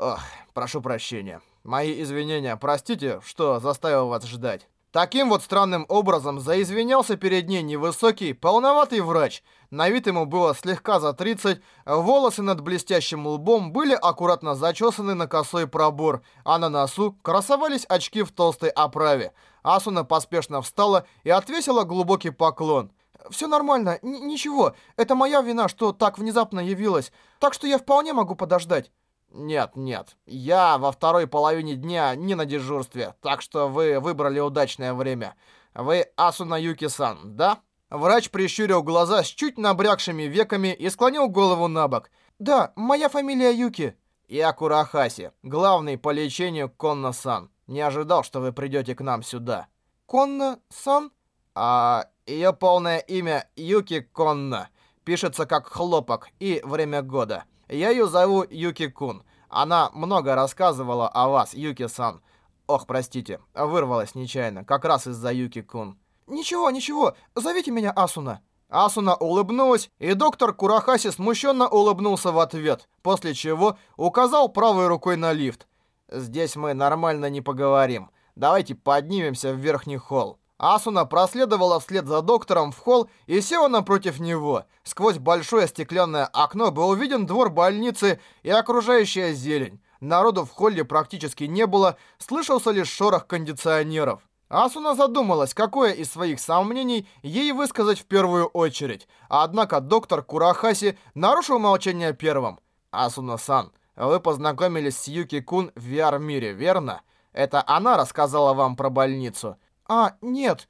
Ох, прошу прощения. Мои извинения, простите, что заставил вас ждать. Таким вот странным образом заизвинялся перед ней невысокий, полноватый врач. На вид ему было слегка за 30, волосы над блестящим лбом были аккуратно зачесаны на косой пробор, а на носу красовались очки в толстой оправе. Асуна поспешно встала и отвесила глубокий поклон. «Все нормально, ничего, это моя вина, что так внезапно явилась, так что я вполне могу подождать». «Нет, нет, я во второй половине дня не на дежурстве, так что вы выбрали удачное время. Вы Асуна Юки-сан, да?» Врач прищурил глаза с чуть набрякшими веками и склонил голову на бок. «Да, моя фамилия Юки». «Я Курахаси, главный по лечению Конна-сан. Не ожидал, что вы придете к нам сюда». «Конна-сан?» «А ее полное имя Юки Конна. Пишется как хлопок и время года». Я ее зову Юки-кун. Она много рассказывала о вас, Юки-сан. Ох, простите, вырвалась нечаянно, как раз из-за Юки-кун. Ничего, ничего, зовите меня Асуна. Асуна улыбнулась, и доктор Курахаси смущенно улыбнулся в ответ, после чего указал правой рукой на лифт. «Здесь мы нормально не поговорим. Давайте поднимемся в верхний холл». Асуна проследовала вслед за доктором в холл и села напротив него. Сквозь большое стеклянное окно был виден двор больницы и окружающая зелень. Народу в холле практически не было, слышался лишь шорох кондиционеров. Асуна задумалась, какое из своих сомнений ей высказать в первую очередь. Однако доктор Курахаси нарушил молчание первым. «Асуна-сан, вы познакомились с Юки-кун в VR-мире, верно? Это она рассказала вам про больницу?» «А, нет,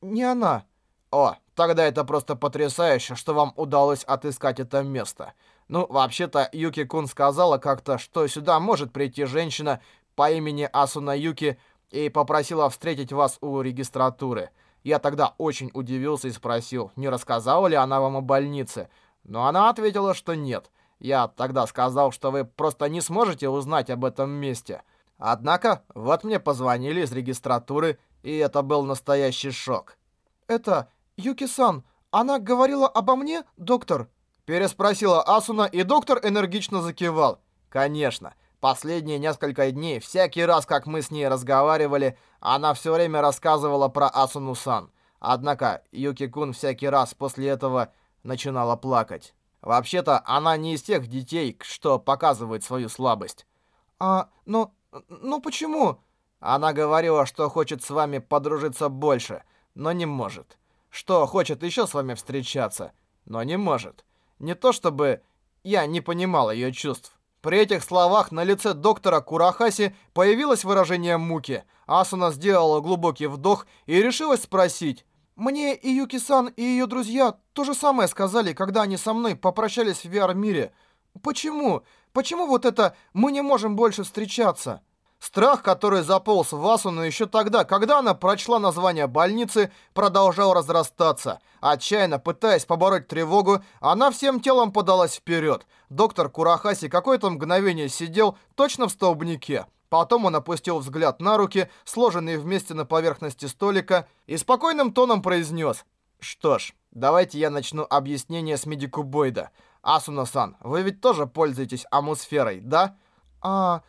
не она». «О, тогда это просто потрясающе, что вам удалось отыскать это место. Ну, вообще-то, Юки-кун сказала как-то, что сюда может прийти женщина по имени Асуна Юки и попросила встретить вас у регистратуры. Я тогда очень удивился и спросил, не рассказала ли она вам о больнице. Но она ответила, что нет. Я тогда сказал, что вы просто не сможете узнать об этом месте. Однако, вот мне позвонили из регистратуры и это был настоящий шок. «Это Юки-сан, она говорила обо мне, доктор?» Переспросила Асуна, и доктор энергично закивал. «Конечно. Последние несколько дней, всякий раз, как мы с ней разговаривали, она все время рассказывала про Асуну-сан. Однако Юки-кун всякий раз после этого начинала плакать. Вообще-то, она не из тех детей, что показывает свою слабость». «А, но... ну почему?» Она говорила, что хочет с вами подружиться больше, но не может. Что хочет еще с вами встречаться, но не может. Не то чтобы я не понимал ее чувств. При этих словах на лице доктора Курахаси появилось выражение муки. Асуна сделала глубокий вдох и решилась спросить. «Мне и Юки-сан, и ее друзья то же самое сказали, когда они со мной попрощались в VR-мире. Почему? Почему вот это «мы не можем больше встречаться»?» Страх, который заполз в Асуну еще тогда, когда она прочла название больницы, продолжал разрастаться. Отчаянно пытаясь побороть тревогу, она всем телом подалась вперед. Доктор Курахаси какое-то мгновение сидел точно в столбнике. Потом он опустил взгляд на руки, сложенные вместе на поверхности столика, и спокойным тоном произнес. «Что ж, давайте я начну объяснение с Медикубойда. Асуна-сан, вы ведь тоже пользуетесь амусферой, да?» «А,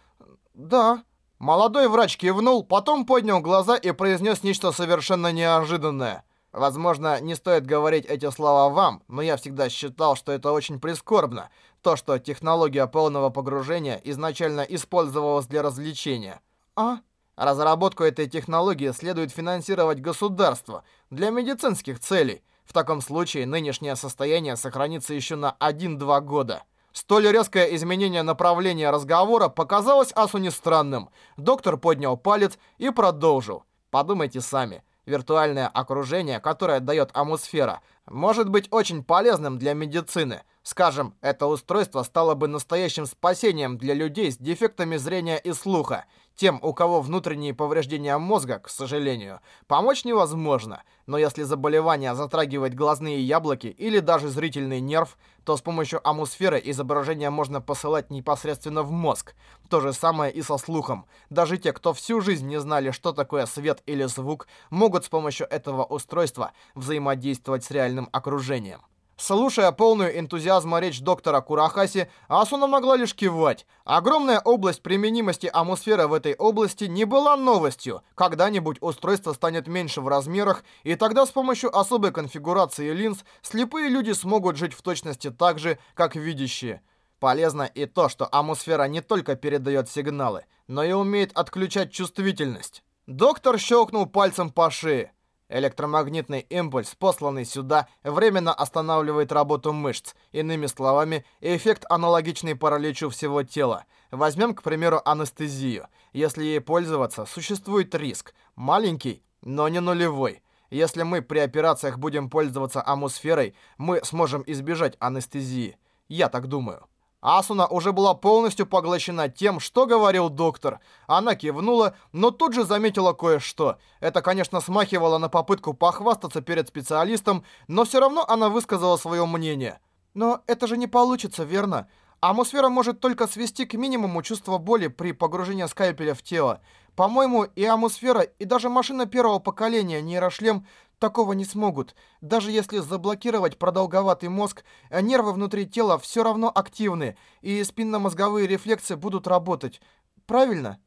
да». Молодой врач кивнул, потом поднял глаза и произнес нечто совершенно неожиданное. Возможно, не стоит говорить эти слова вам, но я всегда считал, что это очень прискорбно. То, что технология полного погружения изначально использовалась для развлечения. А? Разработку этой технологии следует финансировать государство для медицинских целей. В таком случае нынешнее состояние сохранится еще на 1-2 года. Столь резкое изменение направления разговора показалось Асуне странным. Доктор поднял палец и продолжил. Подумайте сами. Виртуальное окружение, которое дает атмосфера, может быть очень полезным для медицины. Скажем, это устройство стало бы настоящим спасением для людей с дефектами зрения и слуха. Тем, у кого внутренние повреждения мозга, к сожалению, помочь невозможно. Но если заболевание затрагивает глазные яблоки или даже зрительный нерв, то с помощью амусферы изображение можно посылать непосредственно в мозг. То же самое и со слухом. Даже те, кто всю жизнь не знали, что такое свет или звук, могут с помощью этого устройства взаимодействовать с реальным окружением. Слушая полную энтузиазма речь доктора Курахаси, Асуна могла лишь кивать. Огромная область применимости атмосферы в этой области не была новостью. Когда-нибудь устройство станет меньше в размерах, и тогда с помощью особой конфигурации линз слепые люди смогут жить в точности так же, как видящие. Полезно и то, что атмосфера не только передает сигналы, но и умеет отключать чувствительность. Доктор щелкнул пальцем по шее. Электромагнитный импульс, посланный сюда, временно останавливает работу мышц. Иными словами, эффект аналогичный параличу всего тела. Возьмем, к примеру, анестезию. Если ей пользоваться, существует риск. Маленький, но не нулевой. Если мы при операциях будем пользоваться атмосферой, мы сможем избежать анестезии. Я так думаю. Асуна уже была полностью поглощена тем, что говорил доктор. Она кивнула, но тут же заметила кое-что. Это, конечно, смахивало на попытку похвастаться перед специалистом, но все равно она высказала свое мнение. «Но это же не получится, верно? Атмосфера может только свести к минимуму чувство боли при погружении скальпеля в тело. По-моему, и атмосфера, и даже машина первого поколения нейрошлем такого не смогут. Даже если заблокировать продолговатый мозг, э, нервы внутри тела все равно активны, и спинномозговые рефлексы будут работать. Правильно?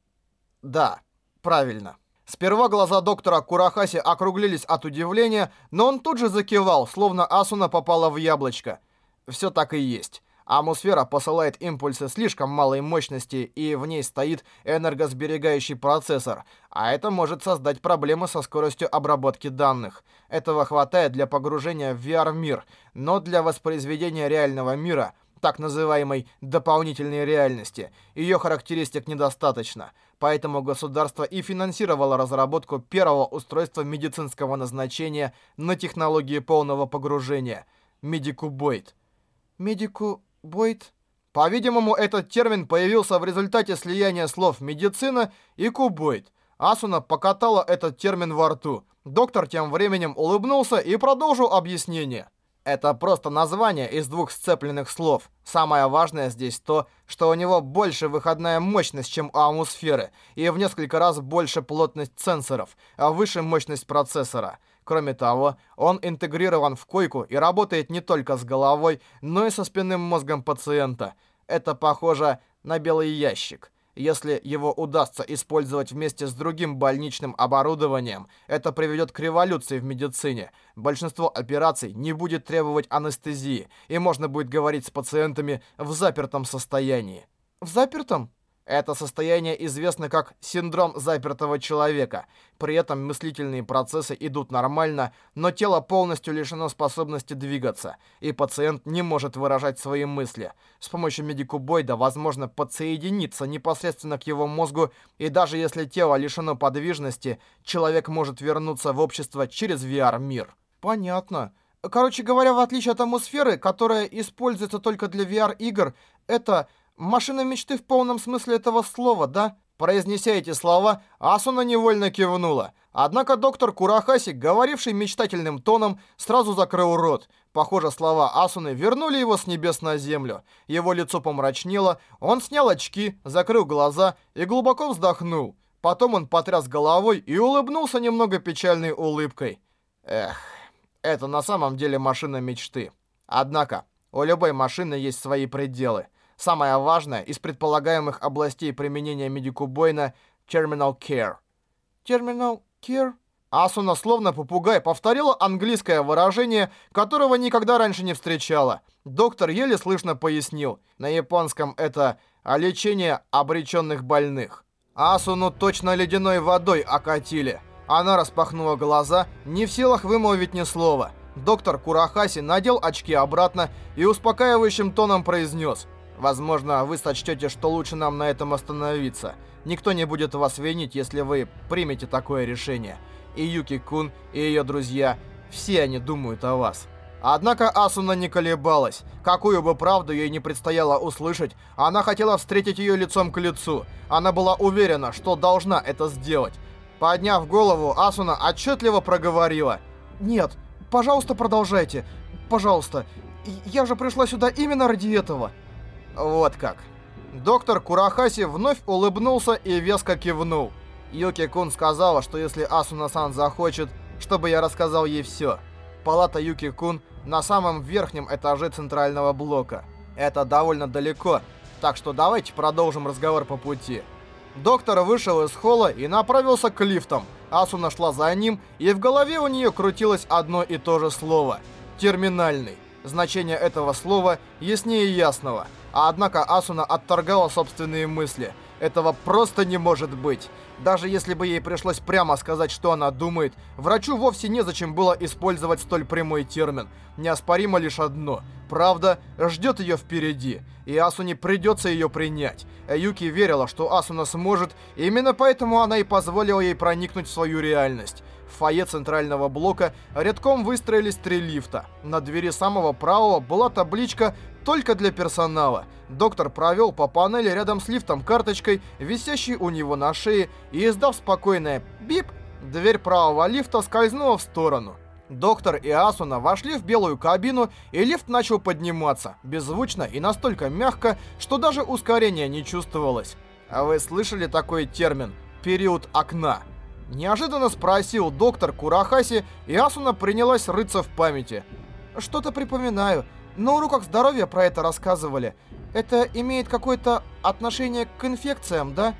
Да, правильно. Сперва глаза доктора Курахаси округлились от удивления, но он тут же закивал, словно Асуна попала в яблочко. Все так и есть. Атмосфера посылает импульсы слишком малой мощности, и в ней стоит энергосберегающий процессор, а это может создать проблемы со скоростью обработки данных. Этого хватает для погружения в VR-мир, но для воспроизведения реального мира, так называемой дополнительной реальности, ее характеристик недостаточно. Поэтому государство и финансировало разработку первого устройства медицинского назначения на технологии полного погружения – Медикубоид. Медику Бойт. По-видимому, этот термин появился в результате слияния слов «медицина» и «кубойт». Асуна покатала этот термин во рту. Доктор тем временем улыбнулся и продолжил объяснение. Это просто название из двух сцепленных слов. Самое важное здесь то, что у него больше выходная мощность, чем у атмосферы, и в несколько раз больше плотность сенсоров, а выше мощность процессора. Кроме того, он интегрирован в койку и работает не только с головой, но и со спинным мозгом пациента. Это похоже на белый ящик. Если его удастся использовать вместе с другим больничным оборудованием, это приведет к революции в медицине. Большинство операций не будет требовать анестезии, и можно будет говорить с пациентами в запертом состоянии. В запертом? Это состояние известно как синдром запертого человека. При этом мыслительные процессы идут нормально, но тело полностью лишено способности двигаться, и пациент не может выражать свои мысли. С помощью медикубойда возможно подсоединиться непосредственно к его мозгу, и даже если тело лишено подвижности, человек может вернуться в общество через VR-мир. Понятно. Короче говоря, в отличие от атмосферы, которая используется только для VR-игр, это Машина мечты в полном смысле этого слова, да? Произнеся эти слова, Асуна невольно кивнула. Однако доктор Курахаси, говоривший мечтательным тоном, сразу закрыл рот. Похоже, слова Асуны вернули его с небес на землю. Его лицо помрачнело, он снял очки, закрыл глаза и глубоко вздохнул. Потом он потряс головой и улыбнулся немного печальной улыбкой. Эх, это на самом деле машина мечты. Однако, у любой машины есть свои пределы. Самое важное из предполагаемых областей применения медикубойна — Terminal Care. Terminal Care? Асуна, словно попугай, повторила английское выражение, которого никогда раньше не встречала. Доктор еле слышно пояснил. На японском это «лечение обреченных больных». Асуну точно ледяной водой окатили. Она распахнула глаза, не в силах вымолвить ни слова. Доктор Курахаси надел очки обратно и успокаивающим тоном произнес – Возможно, вы сочтете, что лучше нам на этом остановиться. Никто не будет вас винить, если вы примете такое решение. И Юки-кун, и ее друзья, все они думают о вас. Однако Асуна не колебалась. Какую бы правду ей не предстояло услышать, она хотела встретить ее лицом к лицу. Она была уверена, что должна это сделать. Подняв голову, Асуна отчетливо проговорила. «Нет, пожалуйста, продолжайте. Пожалуйста. Я же пришла сюда именно ради этого». Вот как. Доктор Курахаси вновь улыбнулся и веско кивнул. Юки-кун сказала, что если Асуна-сан захочет, чтобы я рассказал ей все. Палата Юки-кун на самом верхнем этаже центрального блока. Это довольно далеко, так что давайте продолжим разговор по пути. Доктор вышел из холла и направился к лифтам. Асуна шла за ним, и в голове у нее крутилось одно и то же слово – терминальный. Значение этого слова яснее ясного. А однако Асуна отторгала собственные мысли. Этого просто не может быть. Даже если бы ей пришлось прямо сказать, что она думает, врачу вовсе незачем было использовать столь прямой термин. Неоспоримо лишь одно. Правда ждет ее впереди, и Асуне придется ее принять. Юки верила, что Асуна сможет, и именно поэтому она и позволила ей проникнуть в свою реальность. В фойе центрального блока рядком выстроились три лифта. На двери самого правого была табличка «Только для персонала». Доктор провел по панели рядом с лифтом карточкой, висящей у него на шее, и издав спокойное «бип», дверь правого лифта скользнула в сторону. Доктор и Асуна вошли в белую кабину, и лифт начал подниматься, беззвучно и настолько мягко, что даже ускорения не чувствовалось. А вы слышали такой термин «период окна»? Неожиданно спросил доктор Курахаси, и Асуна принялась рыться в памяти. Что-то припоминаю. На уроках здоровья про это рассказывали. Это имеет какое-то отношение к инфекциям, да?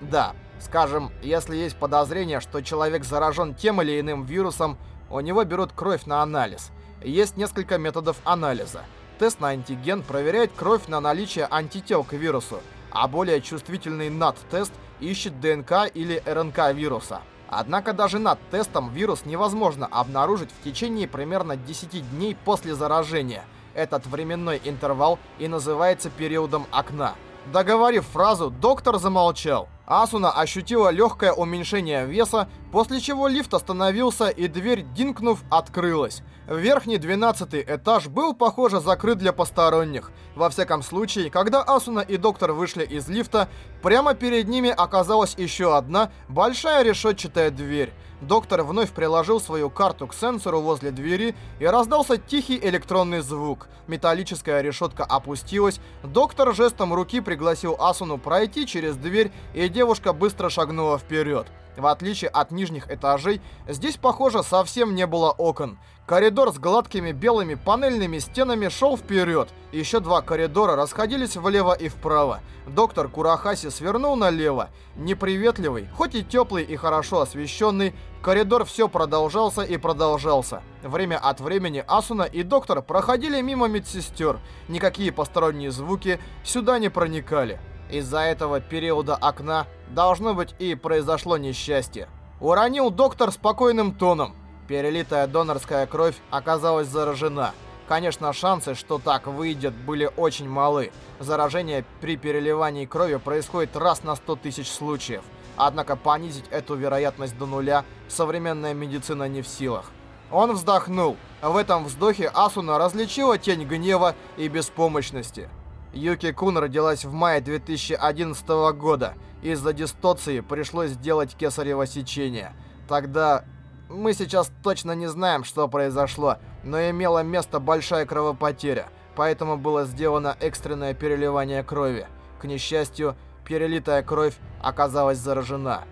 Да. Скажем, если есть подозрение, что человек заражен тем или иным вирусом, у него берут кровь на анализ. Есть несколько методов анализа. Тест на антиген проверяет кровь на наличие антител к вирусу, а более чувствительный НАТ-тест ищет ДНК или РНК вируса. Однако даже над тестом вирус невозможно обнаружить в течение примерно 10 дней после заражения. Этот временной интервал и называется периодом окна. Договорив фразу, доктор замолчал. Асуна ощутила легкое уменьшение веса, после чего лифт остановился и дверь, динкнув, открылась. Верхний 12 этаж был, похоже, закрыт для посторонних. Во всяком случае, когда Асуна и доктор вышли из лифта, прямо перед ними оказалась еще одна большая решетчатая дверь. Доктор вновь приложил свою карту к сенсору возле двери и раздался тихий электронный звук. Металлическая решетка опустилась. Доктор жестом руки пригласил Асуну пройти через дверь, и девушка быстро шагнула вперед. В отличие от нижних этажей, здесь, похоже, совсем не было окон. Коридор с гладкими белыми панельными стенами шел вперед. Еще два коридора расходились влево и вправо. Доктор Курахаси свернул налево. Неприветливый, хоть и теплый и хорошо освещенный, коридор все продолжался и продолжался. Время от времени Асуна и доктор проходили мимо медсестер. Никакие посторонние звуки сюда не проникали. Из-за этого периода окна, должно быть, и произошло несчастье. Уронил доктор спокойным тоном. Перелитая донорская кровь оказалась заражена. Конечно, шансы, что так выйдет, были очень малы. Заражение при переливании крови происходит раз на 100 тысяч случаев. Однако понизить эту вероятность до нуля современная медицина не в силах. Он вздохнул. В этом вздохе Асуна различила тень гнева и беспомощности. Юки Кун родилась в мае 2011 года. Из-за дистоции пришлось сделать кесарево сечение. Тогда... Мы сейчас точно не знаем, что произошло, но имела место большая кровопотеря, поэтому было сделано экстренное переливание крови. К несчастью, перелитая кровь оказалась заражена.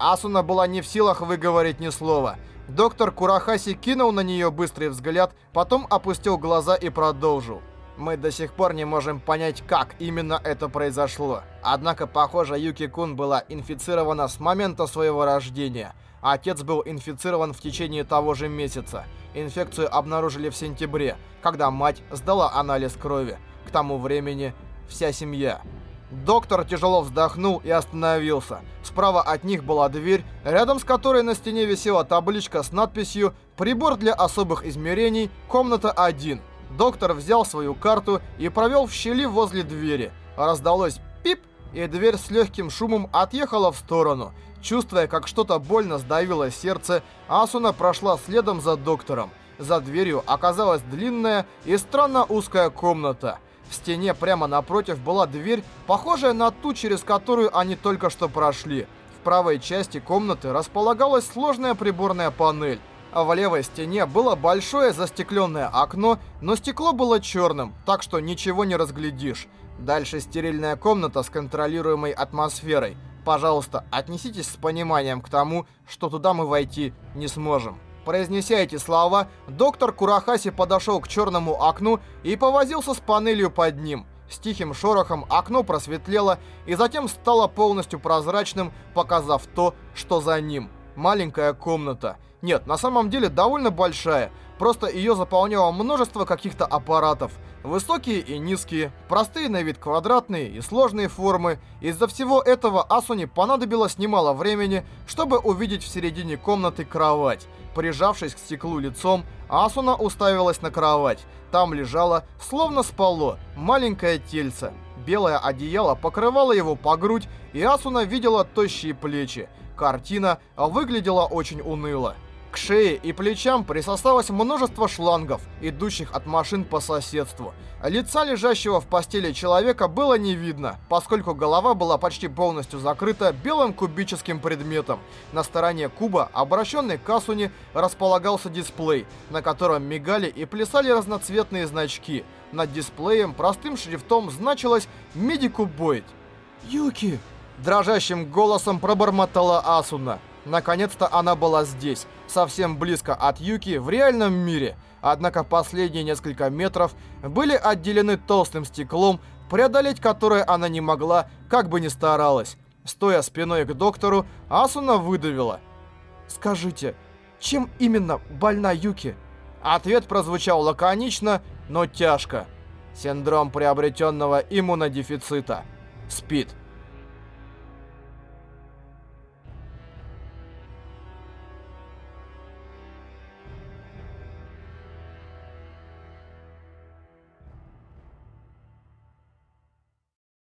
Асуна была не в силах выговорить ни слова. Доктор Курахаси кинул на нее быстрый взгляд, потом опустил глаза и продолжил. Мы до сих пор не можем понять, как именно это произошло. Однако, похоже, Юки-кун была инфицирована с момента своего рождения. Отец был инфицирован в течение того же месяца. Инфекцию обнаружили в сентябре, когда мать сдала анализ крови. К тому времени вся семья. Доктор тяжело вздохнул и остановился. Справа от них была дверь, рядом с которой на стене висела табличка с надписью «Прибор для особых измерений, комната 1». Доктор взял свою карту и провел в щели возле двери. Раздалось пип, и дверь с легким шумом отъехала в сторону. Чувствуя, как что-то больно сдавило сердце, Асуна прошла следом за доктором. За дверью оказалась длинная и странно узкая комната. В стене прямо напротив была дверь, похожая на ту, через которую они только что прошли. В правой части комнаты располагалась сложная приборная панель в левой стене было большое застекленное окно, но стекло было черным, так что ничего не разглядишь. Дальше стерильная комната с контролируемой атмосферой. Пожалуйста, отнеситесь с пониманием к тому, что туда мы войти не сможем. Произнеся эти слова, доктор Курахаси подошел к черному окну и повозился с панелью под ним. С тихим шорохом окно просветлело и затем стало полностью прозрачным, показав то, что за ним. Маленькая комната. Нет, на самом деле довольно большая. Просто ее заполняло множество каких-то аппаратов. Высокие и низкие, простые на вид квадратные и сложные формы. Из-за всего этого Асуне понадобилось немало времени, чтобы увидеть в середине комнаты кровать. Прижавшись к стеклу лицом, Асуна уставилась на кровать. Там лежало, словно спало, маленькое тельце. Белое одеяло покрывало его по грудь, и Асуна видела тощие плечи. Картина выглядела очень уныло. К шее и плечам присосалось множество шлангов, идущих от машин по соседству. Лица лежащего в постели человека было не видно, поскольку голова была почти полностью закрыта белым кубическим предметом. На стороне куба, обращенный к Асуне, располагался дисплей, на котором мигали и плясали разноцветные значки. Над дисплеем простым шрифтом значилось «Медикубоид». «Юки!» Дрожащим голосом пробормотала Асуна. Наконец-то она была здесь, совсем близко от Юки в реальном мире. Однако последние несколько метров были отделены толстым стеклом, преодолеть которое она не могла, как бы ни старалась. Стоя спиной к доктору, Асуна выдавила. «Скажите, чем именно больна Юки?» Ответ прозвучал лаконично, но тяжко. Синдром приобретенного иммунодефицита. СПИД.